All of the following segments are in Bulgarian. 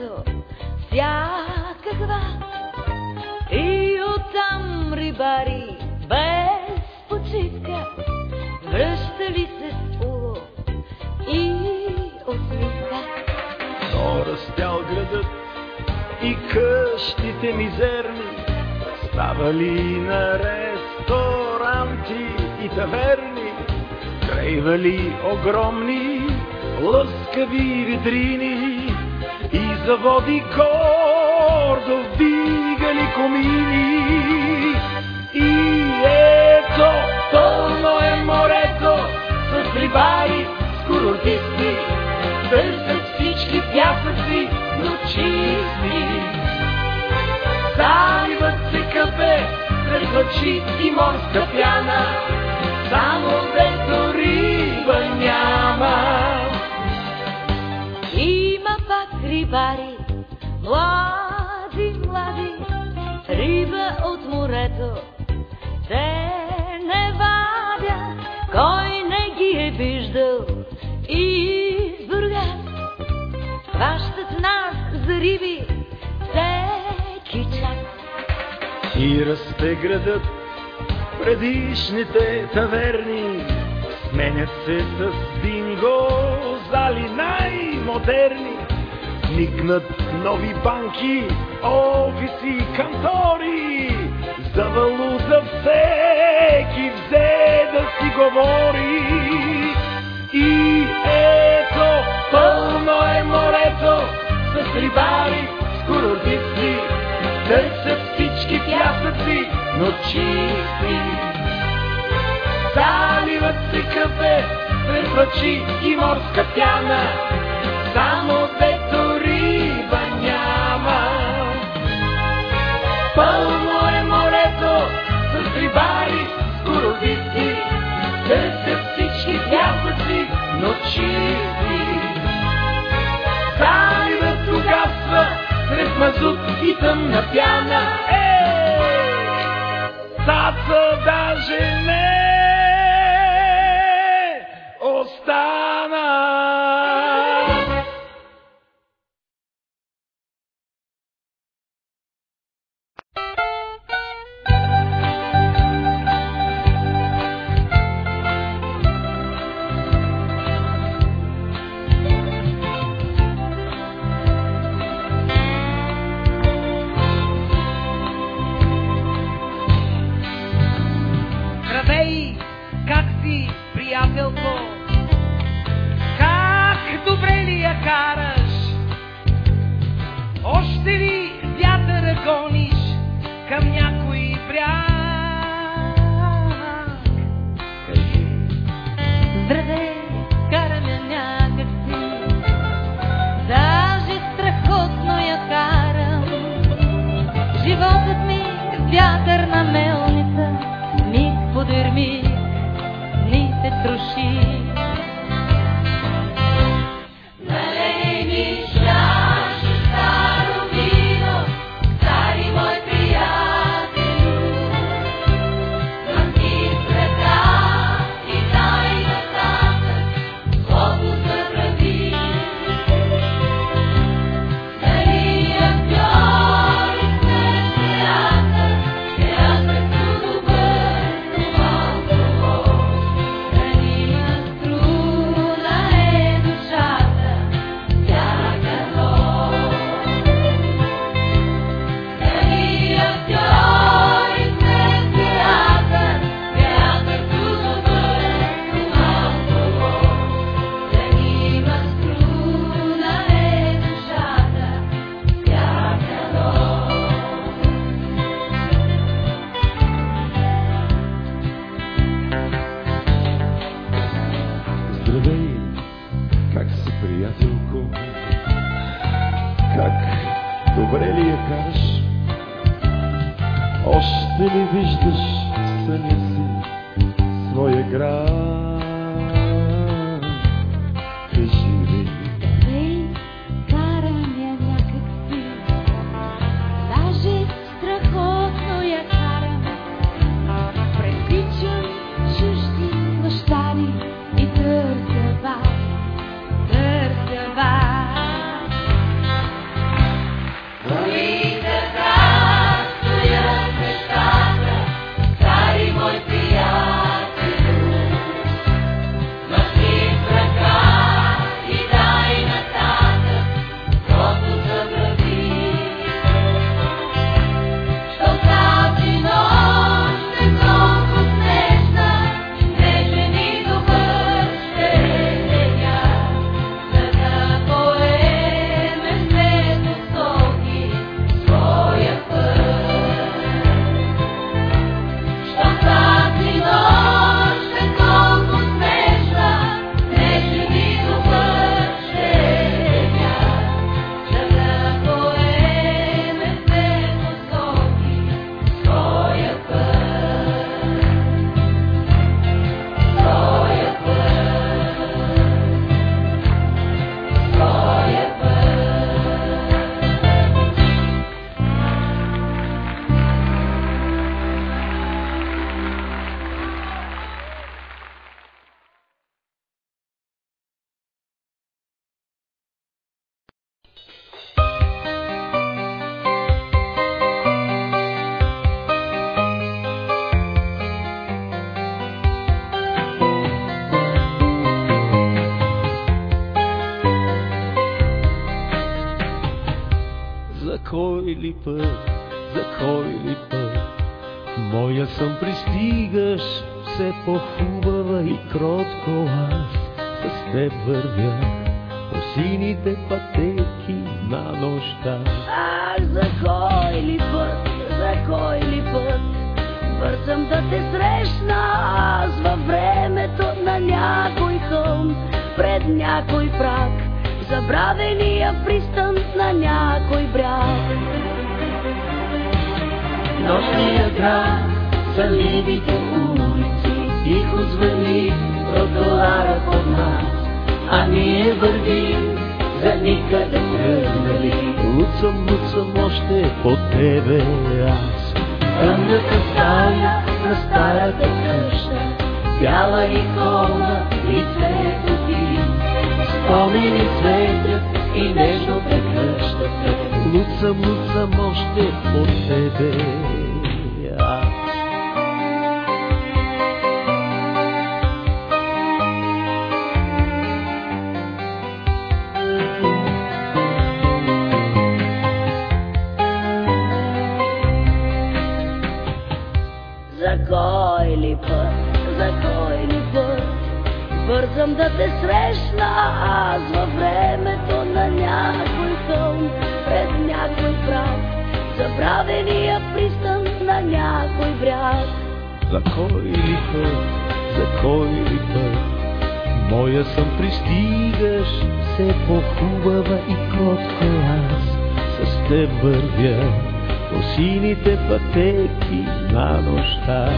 казал всякаква и оттам рибари без почивка връщали се с уло и усмивка. Но растял градът и къщите мизерни ставали на ресторанти и таверни, крейвали огромни лъскави витрини заводи гордо вдигали комини. И ето, пълно е морето с рибари, с курортисти, търсят всички пясъци, но чисти. Заливат се кафе, пред и морска пяна, само дето риба няма. Рибари, млади, млади, риба от морето. Те не вадят, кой не ги е виждал. И Бургас хващат нас за риби всеки час. И расте градът, предишните таверни, сменят се с бинго, зали най-модерни. Никнат нови банки, офиси, кантори, за валута всеки взе да си говори. И ето, пълно е морето с рибари, с курортисти, търсят всички пясъци, но чисти. Заливат се кафе, пред и морска пяна, мазут и тъмна пяна. колкото аз с теб вървя по сините пътеки на нощта.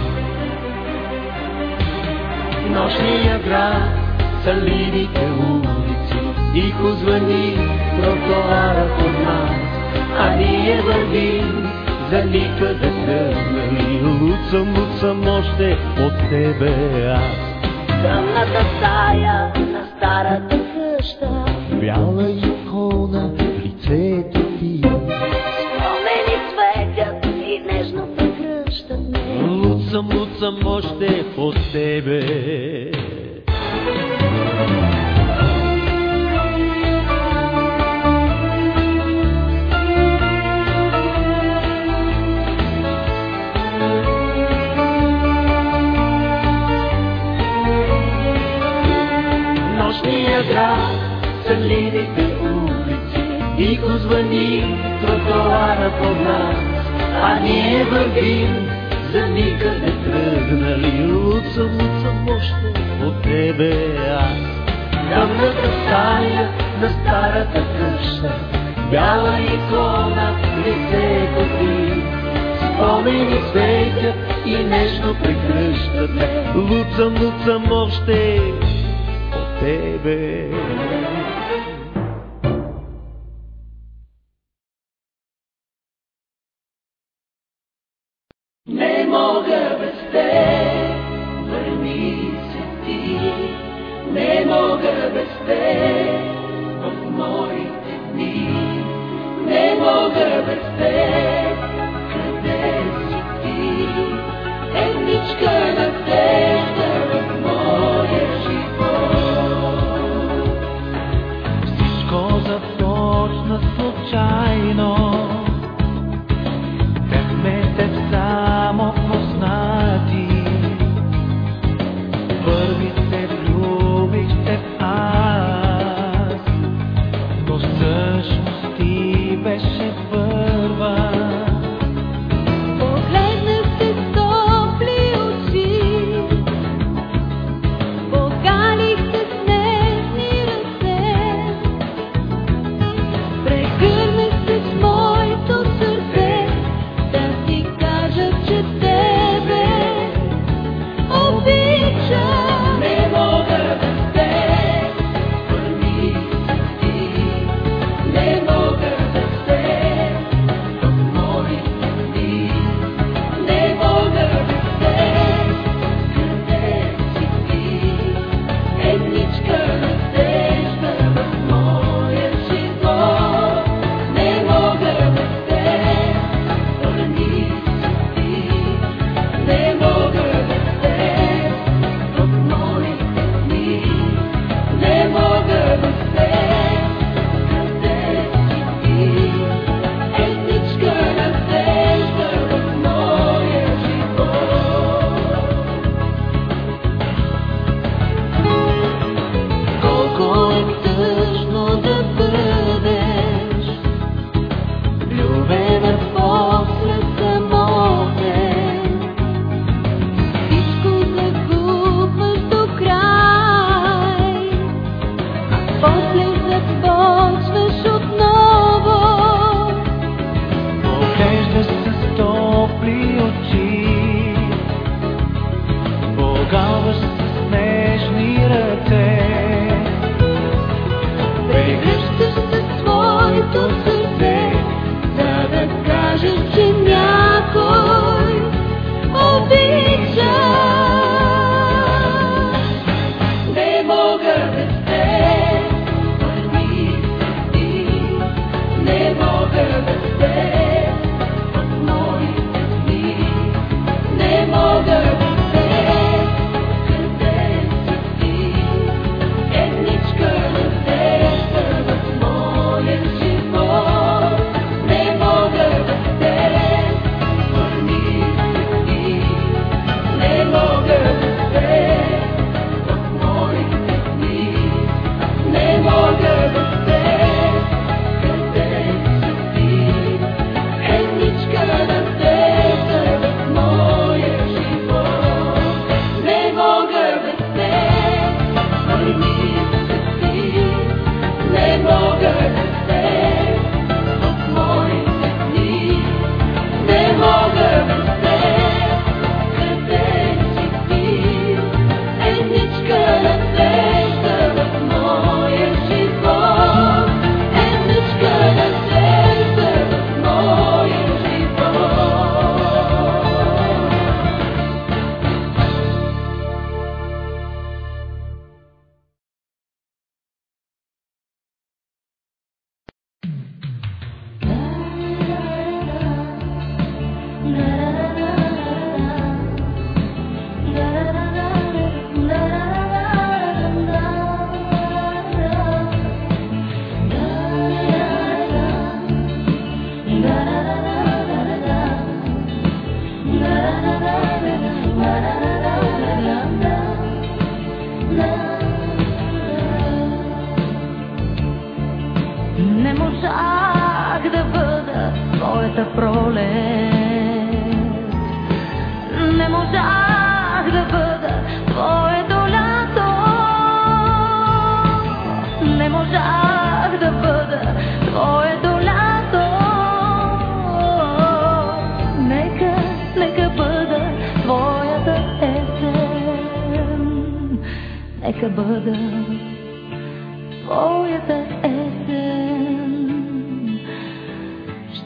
Нощния град са ливите улици, тихо звъни тротоара под нас, а ние вървим за никъде тръгнем. Луцам, луцам още от тебе аз. Тъмната стая на старата къща, бяла и съм още от тебе. Нощния град, съмливите улици, тихо звъни тротоара под нас, а ние вървим за никъде тръгнали луца, луца, мощно от тебе аз. Тъмната стая на старата къща, бяла икона, лице ти. Спомени светят и нежно прекръщат. Луцам, луцам още от тебе.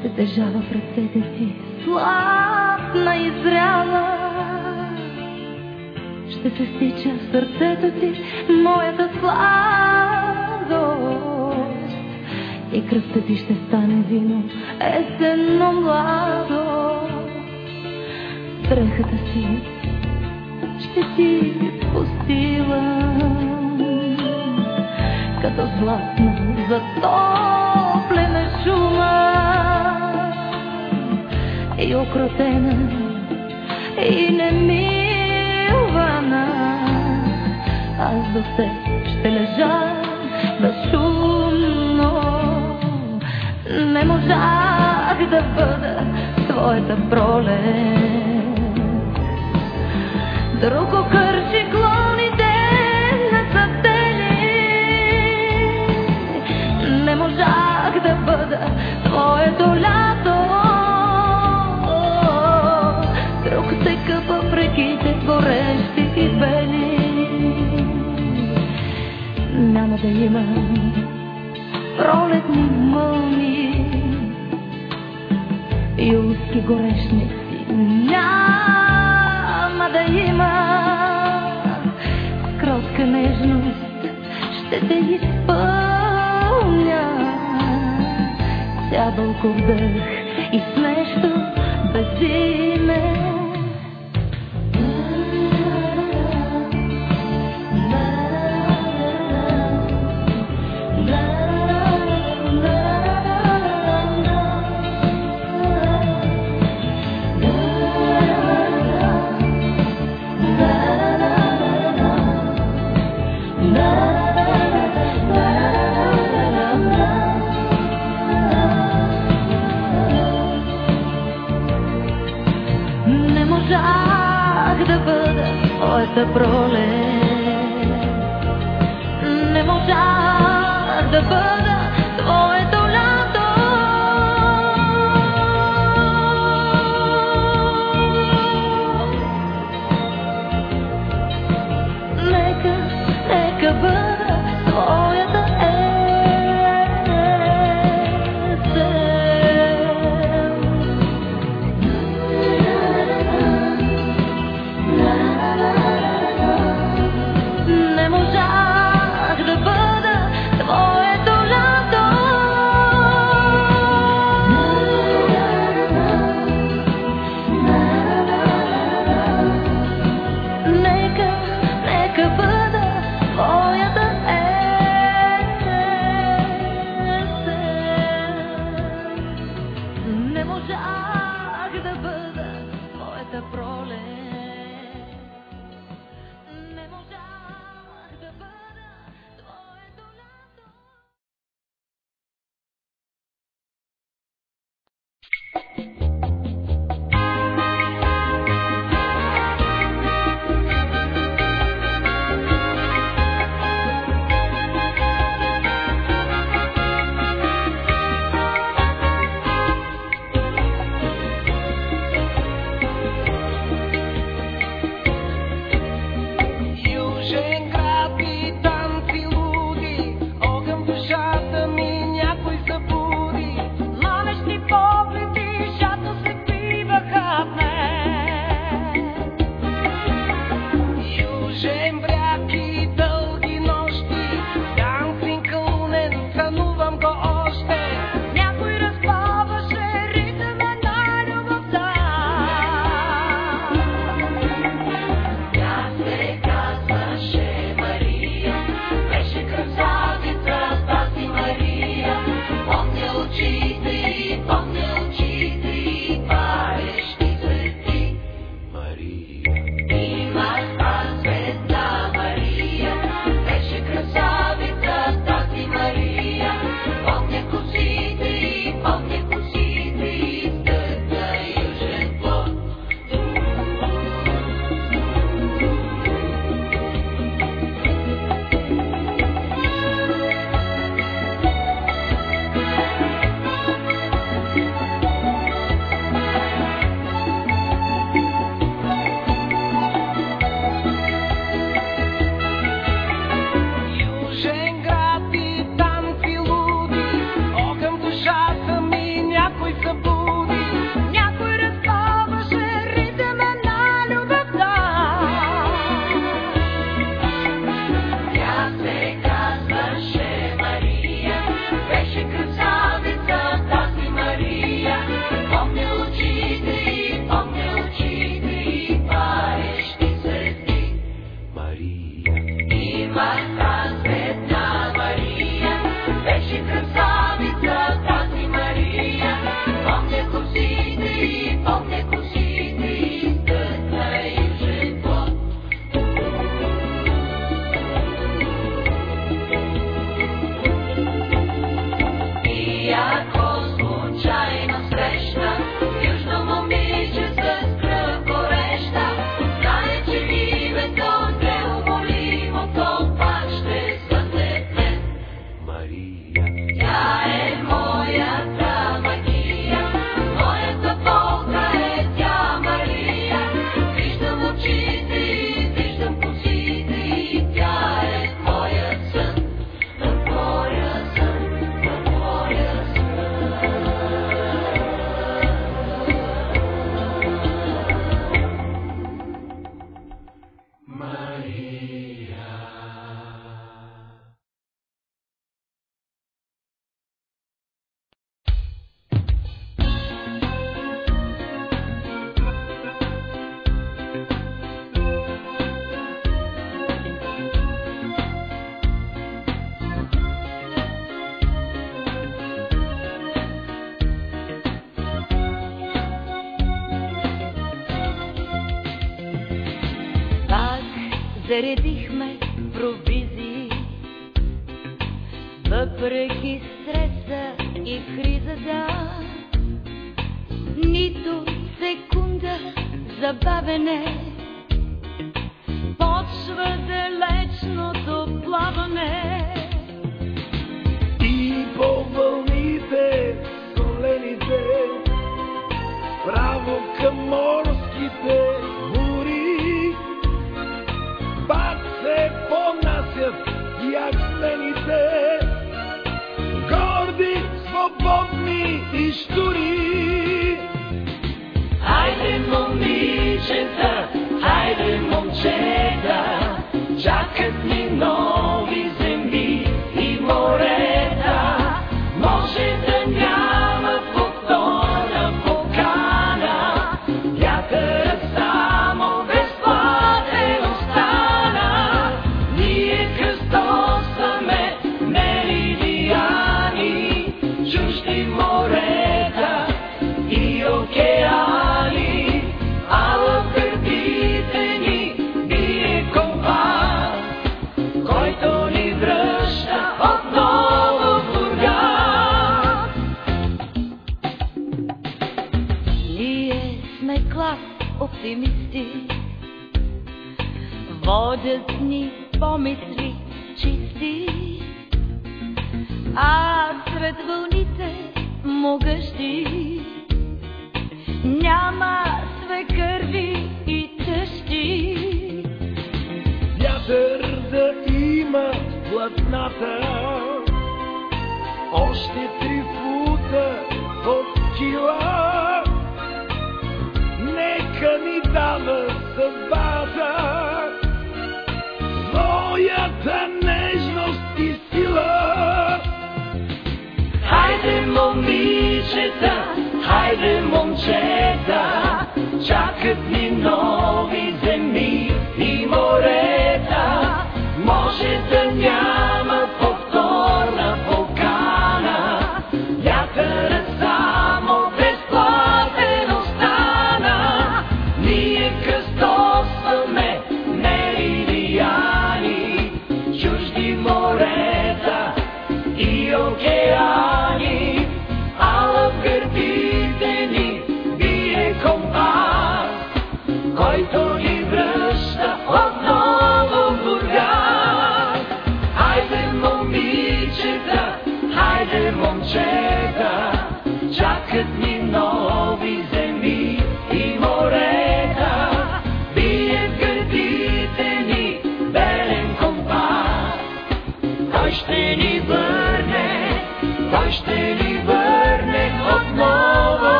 Ще държава в ръцете си слабна и зряла. Ще се стича в сърцето ти моята сладост. И кръвта ти ще стане вино есенно младо. Дрехата си ще ти спустила като златна затоплена и окротена и немилвана. Аз до теб ще лежа безшумно. Не можах да бъда твоята пролет. Друг окърши клоните на съптели. Не можах да бъда твоето лято. Горещи и бели. Няма да има пролетни мълни, юлски горешници. Няма да има кротка нежност, ще те изпълня с ябълков дъх и с нещо без можах veredicto още три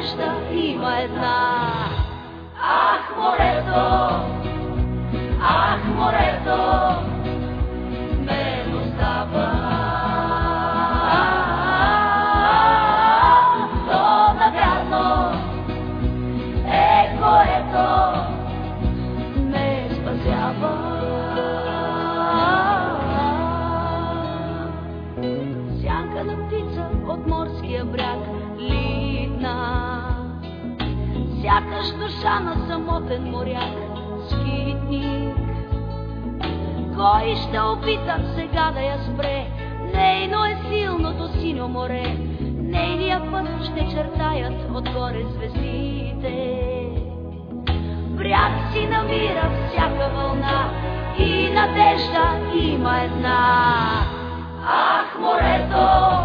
среща има една. Ах, морето! да я спре. Нейно е силното синьо море, нейния път ще чертаят отгоре звездите. Бряг си намира всяка вълна и надежда има една. Ах, морето!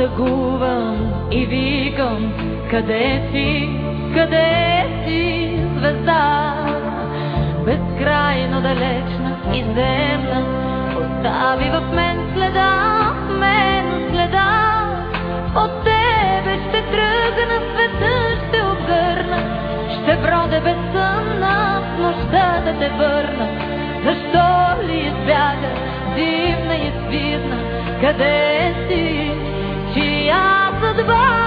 Тъгувам и викам, къде си, къде си, звезда? Безкрайно далечна и земна, остави в мен следа, в мен следа. От тебе ще тръгна, света ще обгърна, ще бродя безсъмна, в нощта да те върна. Защо ли избяга, дивна и свидна, къде of the bar.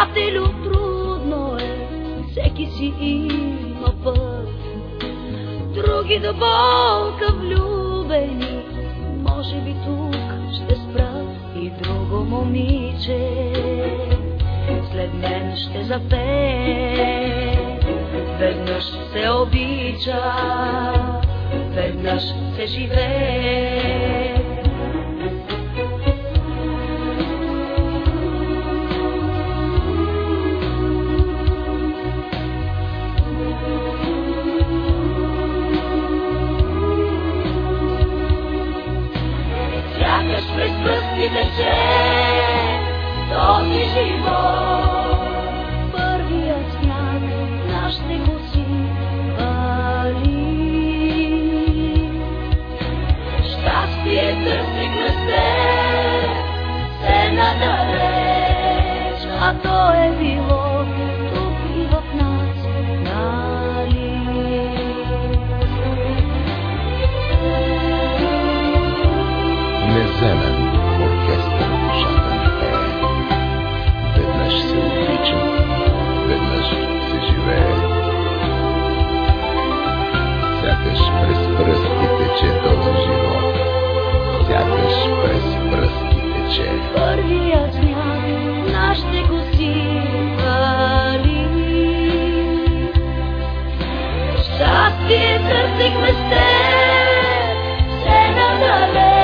приятелю, трудно е, всеки си има път. Други да болка влюбени, може би тук ще спра и друго момиче. След мен ще запее, веднъж се обича, веднъж се живее. тече този живот. Първият сняг нашите коси вали. Щастие търси кръсте, се надареч, е а то е било тече този живот. Сякаш през пръсти тече. Първият сняг нашите коси вали. Щастие търсихме с те, се надалеч.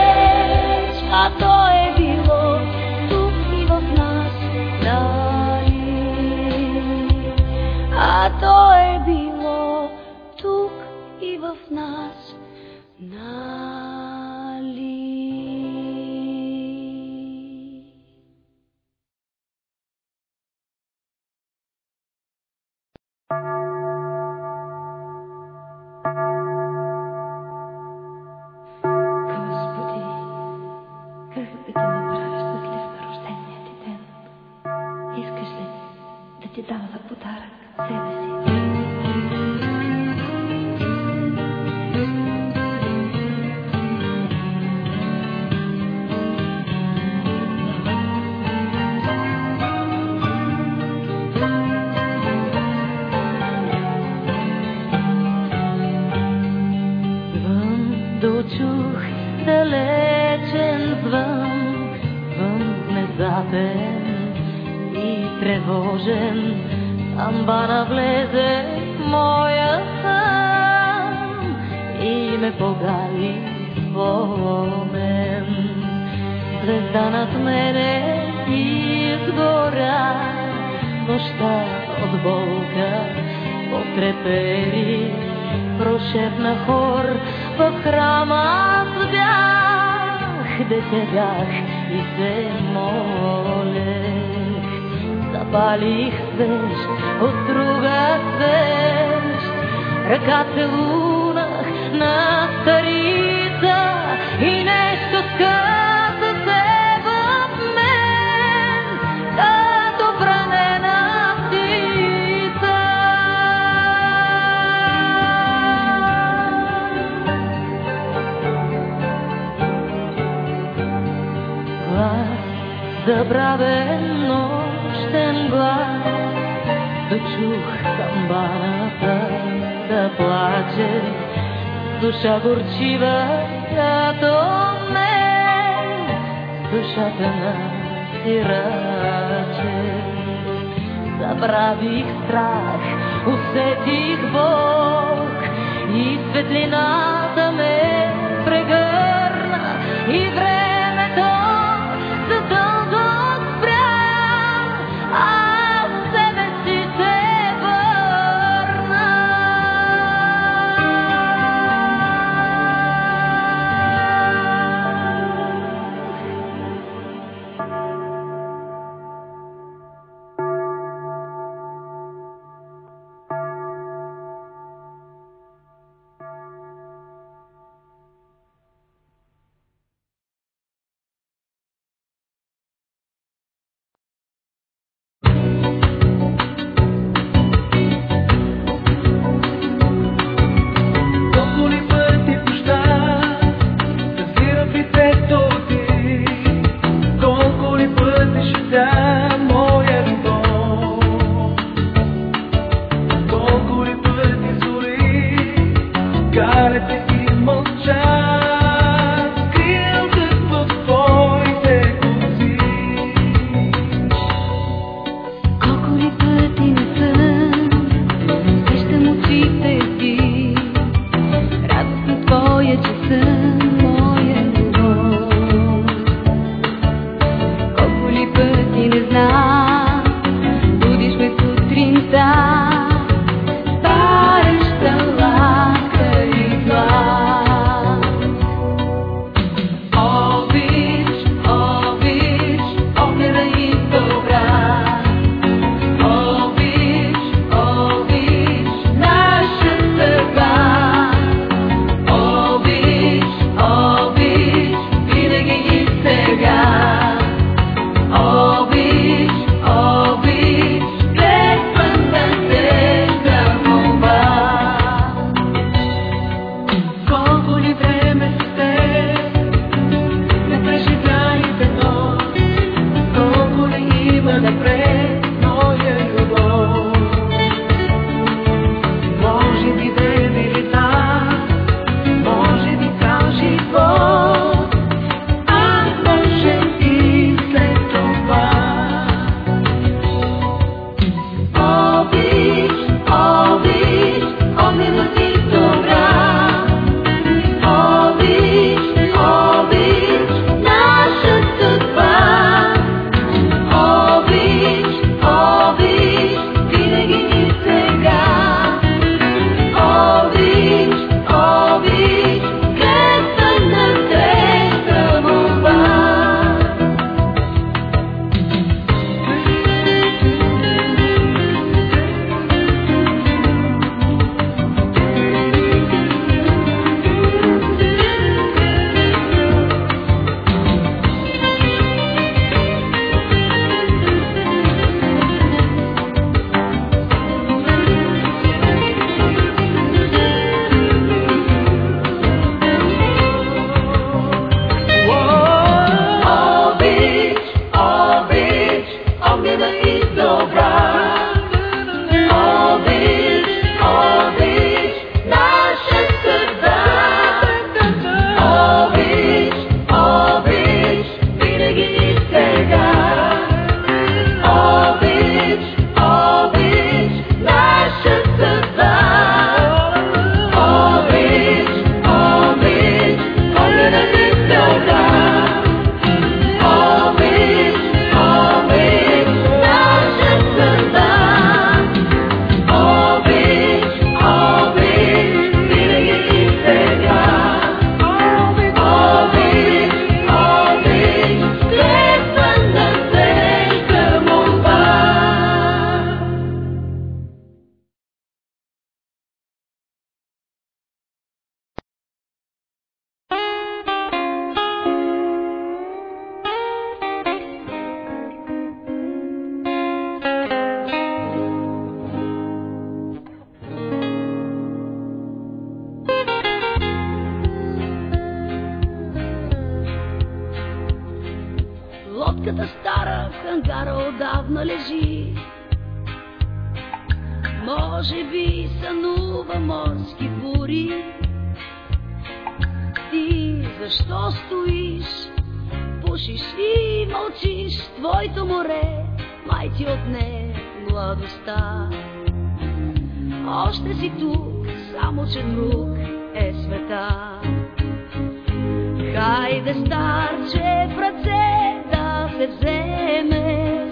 душа горчива, като мен, душата на сираче. Забравих страх, усетих Бог и светлината ме прегърна и време. гладна лежи. Може би сънува морски бури. Ти защо стоиш, пушиш и мълчиш, твоето море, май ти отне младостта. Още си тук, само че друг е света. Хайде, старче, в ръце да се вземе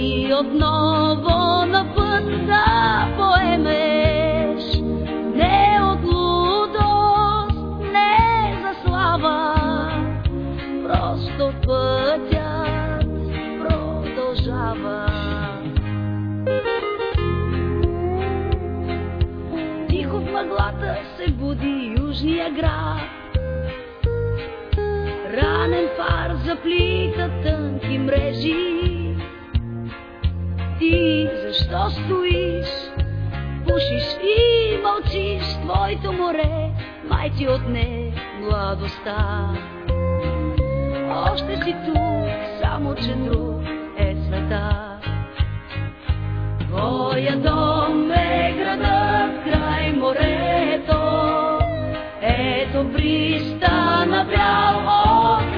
и отново на път да поемеш. Не от лудост, не за слава, просто пътят продължава. Тихо в мъглата се буди южния град. Ранен фар заплита тънки мрежи. Ти защо стоиш? Пушиш и мълчиш, твоето море, май ти отне младостта. Още си тук, само че друг е света. Твоя дом е градът край морето. Ето пристана бял от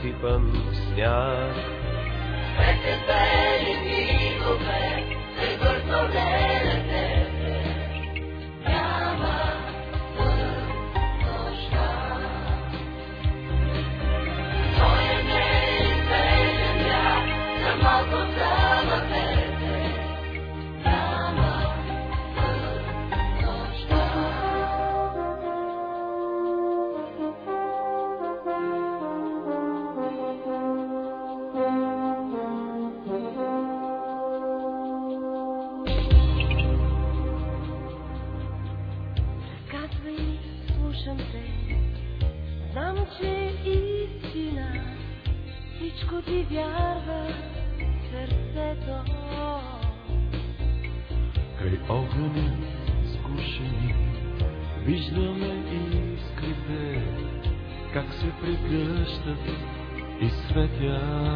प्रतिपं स्यात् и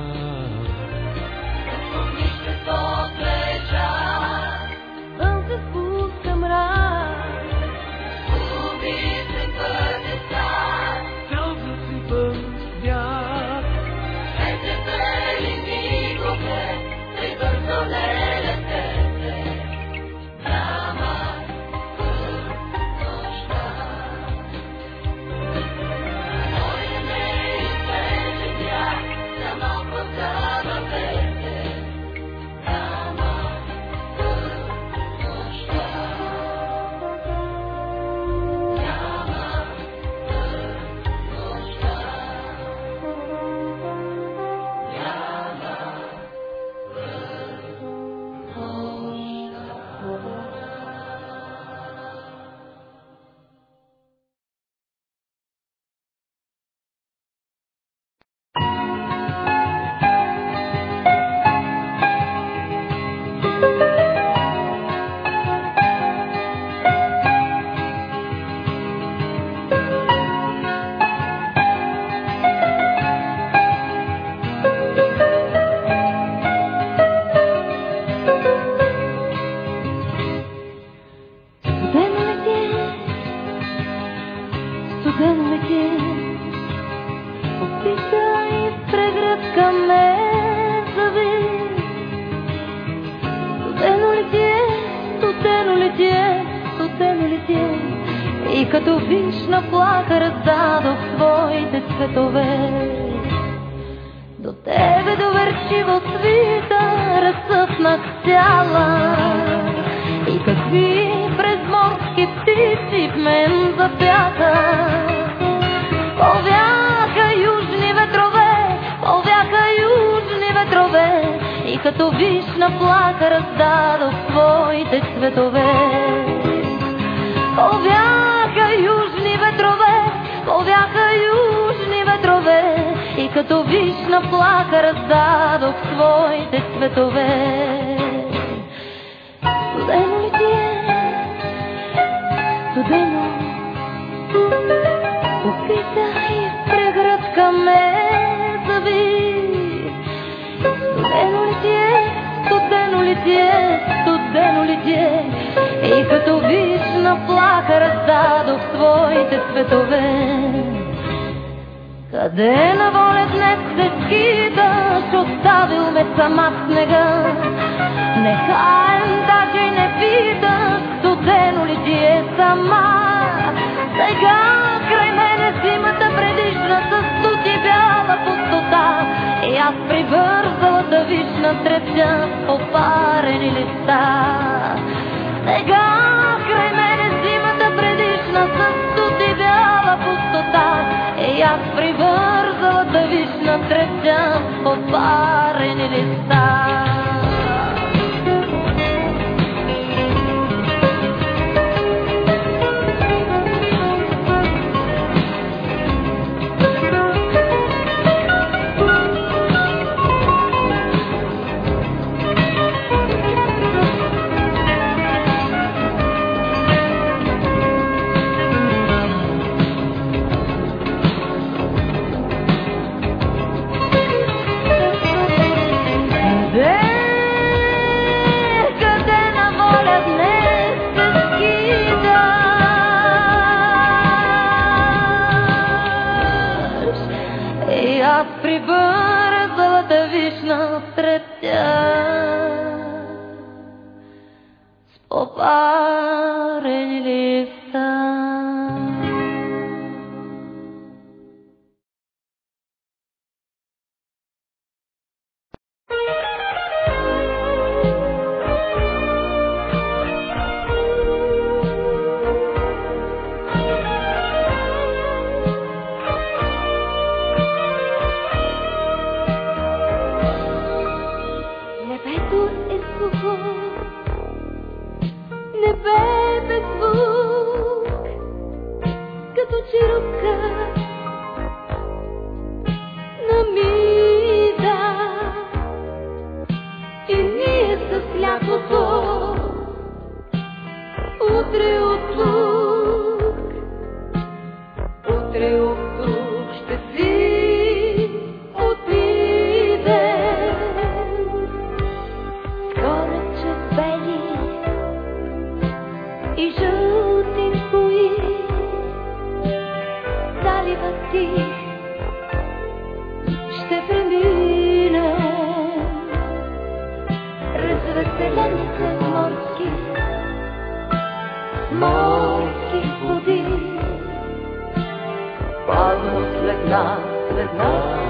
една след нас.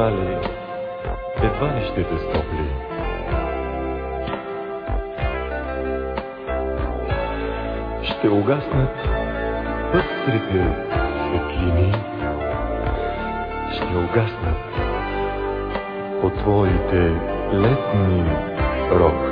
едва ли, едва ли ще те стопли. Ще угаснат пъстрите светлини, ще угаснат по твоите летни рок.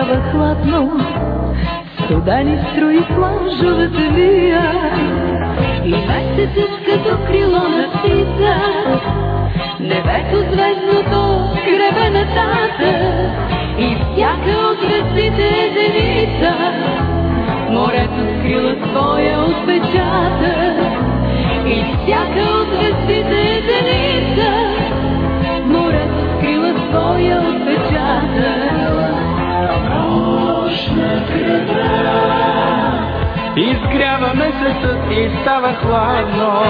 Става хладно. Студани строи плажовете вия. И месецът като крило на птица. Небето звездното става хладно.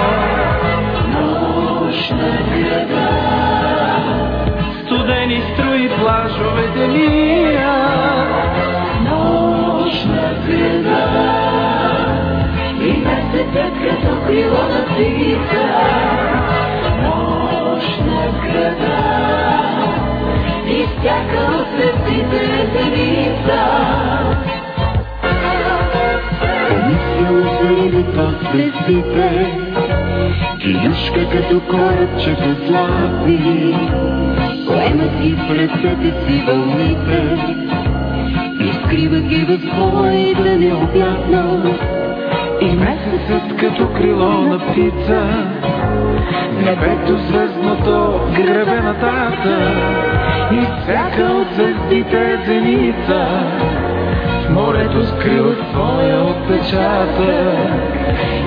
Нощна града. Студени струи плажовете мия. Нощна града. И месецът като крило на птица. Звездите, Киюшка като корабче по злати, Поемат ги пред себе си вълните, Изкрива ги в своите необятно. И месецът като крило на птица. Небето звездното гребе нататък. И всяка от звездите е зеница. В морето скрива своя отпечатък.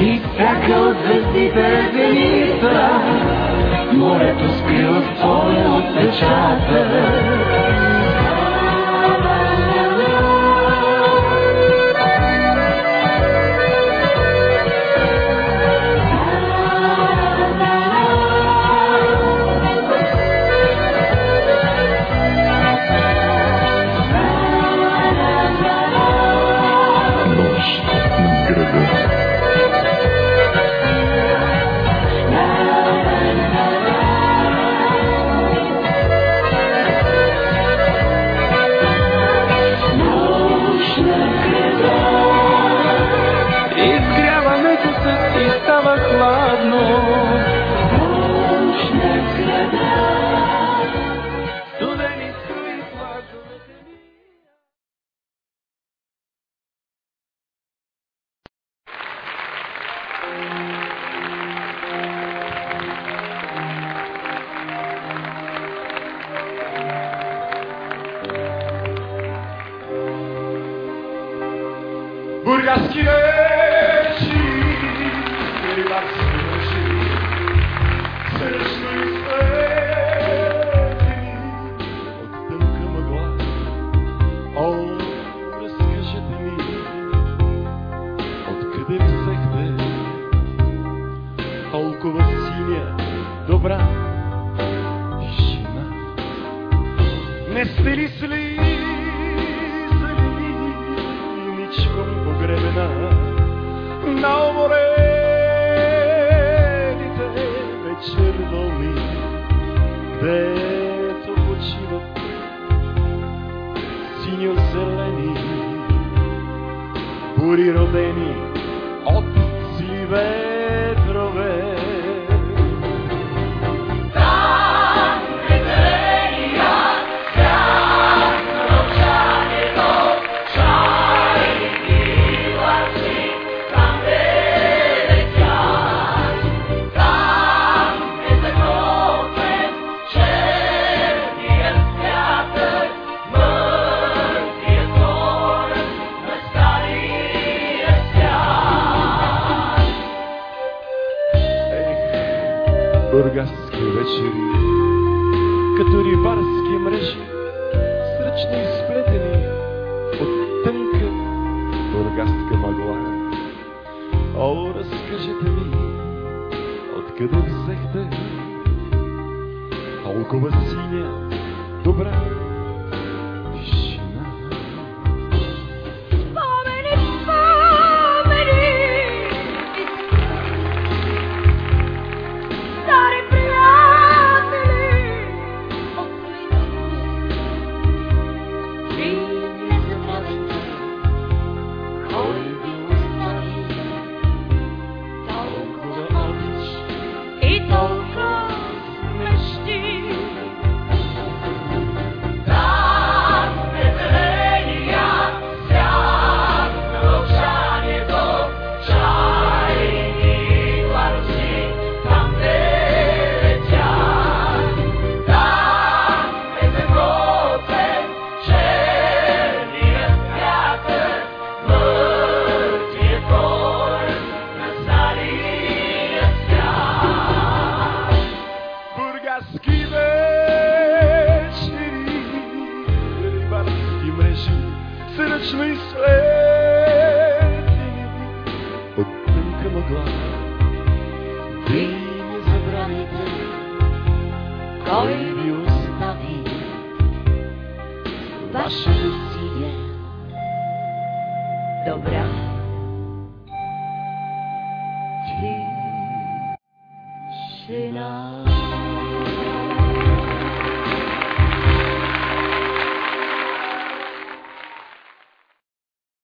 И всяка от звездите е зеница. В морето скрива своя отпечатък.